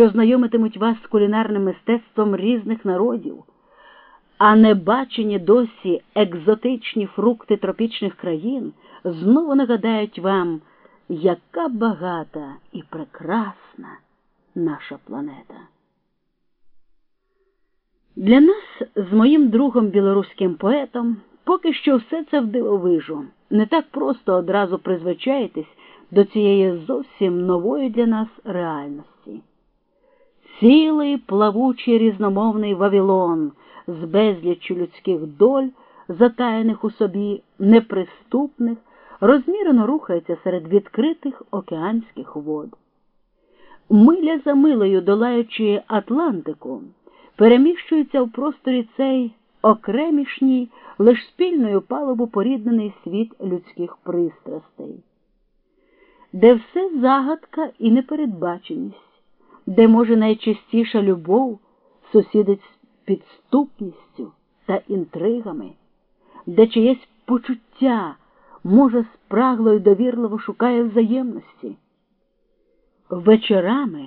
що знайомитимуть вас з кулінарним мистецтвом різних народів, а не бачені досі екзотичні фрукти тропічних країн, знову нагадають вам, яка багата і прекрасна наша планета. Для нас з моїм другом білоруським поетом поки що все це в дивовижу. Не так просто одразу призвичаїтись до цієї зовсім нової для нас реальності. Цілий плавучий різномовний Вавилон з безліччю людських доль, затаяних у собі, неприступних, розмірено рухається серед відкритих океанських вод. Миля за милою, долаючи Атлантику, переміщується в просторі цей окремішній, лиш спільною палубу поріднений світ людських пристрастей, де все загадка і непередбаченість, де, може, найчастіша любов сусідить з підступністю та інтригами, де чиєсь почуття може спрагло й довірливо шукає взаємності. Вечорами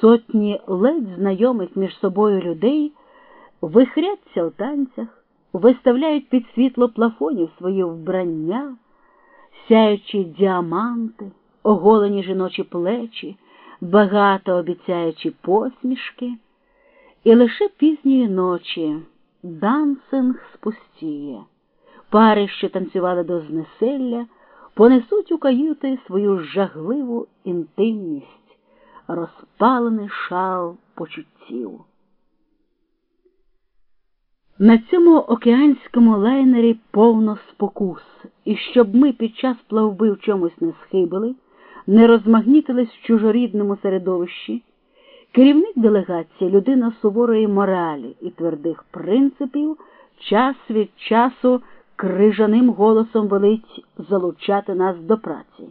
сотні ледь знайомих між собою людей вихряться в танцях, виставляють під світло плафонів свої вбрання, сяючи діаманти, оголені жіночі плечі, багато обіцяючи посмішки, і лише пізньої ночі дансинг спустіє. Пари, що танцювали до знеселля, понесуть у каюти свою жагливу інтимність, розпалений шал почуттів. На цьому океанському лайнері повно спокус, і щоб ми під час плавби в чомусь не схибили, не розмагнітились в чужорідному середовищі, керівник делегації, людина суворої моралі і твердих принципів, час від часу крижаним голосом велить залучати нас до праці.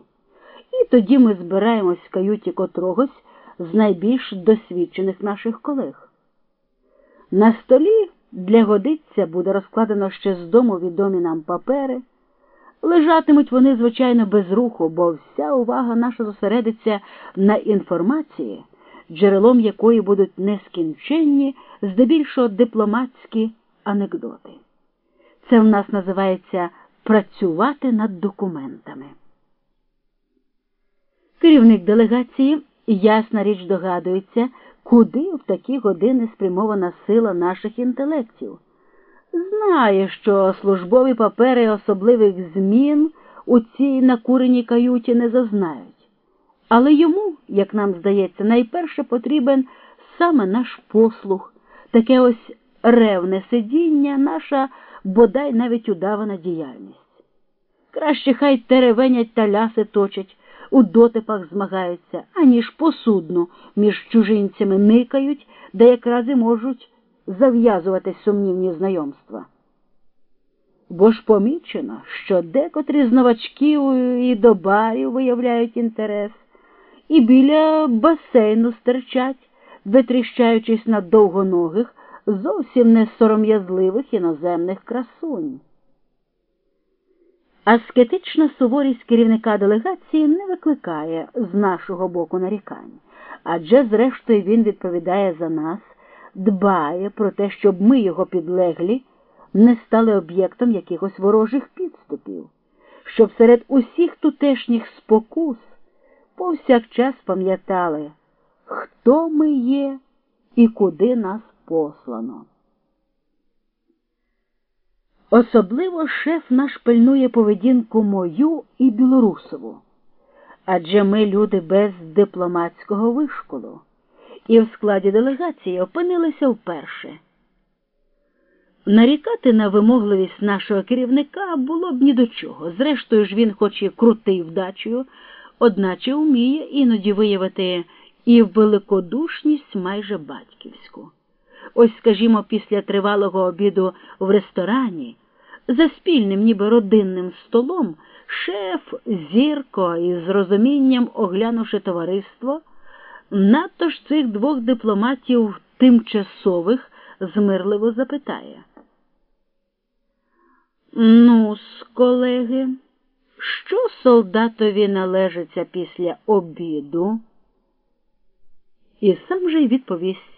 І тоді ми збираємось в каюті котрогось з найбільш досвідчених наших колег. На столі для годиться буде розкладено ще з дому відомі нам папери. Лежатимуть вони, звичайно, без руху, бо вся увага наша зосередиться на інформації, джерелом якої будуть нескінченні, здебільшого дипломатські анекдоти. Це в нас називається працювати над документами. Керівник делегації, ясна річ догадується, куди в такі години спрямована сила наших інтелектів. Знає, що службові папери особливих змін у цій накуреній каюті не зазнають. Але йому, як нам здається, найперше потрібен саме наш послух, таке ось ревне сидіння, наша бодай навіть удавана діяльність. Краще хай теревенять та ляси точать, у дотипах змагаються, аніж посудно між чужинцями никають, де якраз і можуть зав'язувати сумнівні знайомства. Бо ж помічено, що декотрі з новачків і до барів виявляють інтерес, і біля басейну стерчать, витріщаючись на довгоногих, зовсім не сором'язливих іноземних красунь. Аскетична суворість керівника делегації не викликає з нашого боку нарікань, адже, зрештою, він відповідає за нас, дбає про те, щоб ми, його підлеглі, не стали об'єктом якихось ворожих підступів, щоб серед усіх тутешніх спокус повсякчас пам'ятали, хто ми є і куди нас послано. Особливо шеф наш пильнує поведінку мою і білорусову, адже ми люди без дипломатського вишколу, і в складі делегації опинилися вперше. Нарікати на вимогливість нашого керівника було б ні до чого. Зрештою ж він, хоч і крутий вдачею, одначе вміє іноді виявити і великодушність майже батьківську. Ось, скажімо, після тривалого обіду в ресторані, за спільним, ніби родинним столом, шеф зірко і з розумінням оглянувши товариство, надто ж цих двох дипломатів тимчасових змирливо запитає. Ну, колеги, що солдатові належиться після обіду? і сам же й відповість.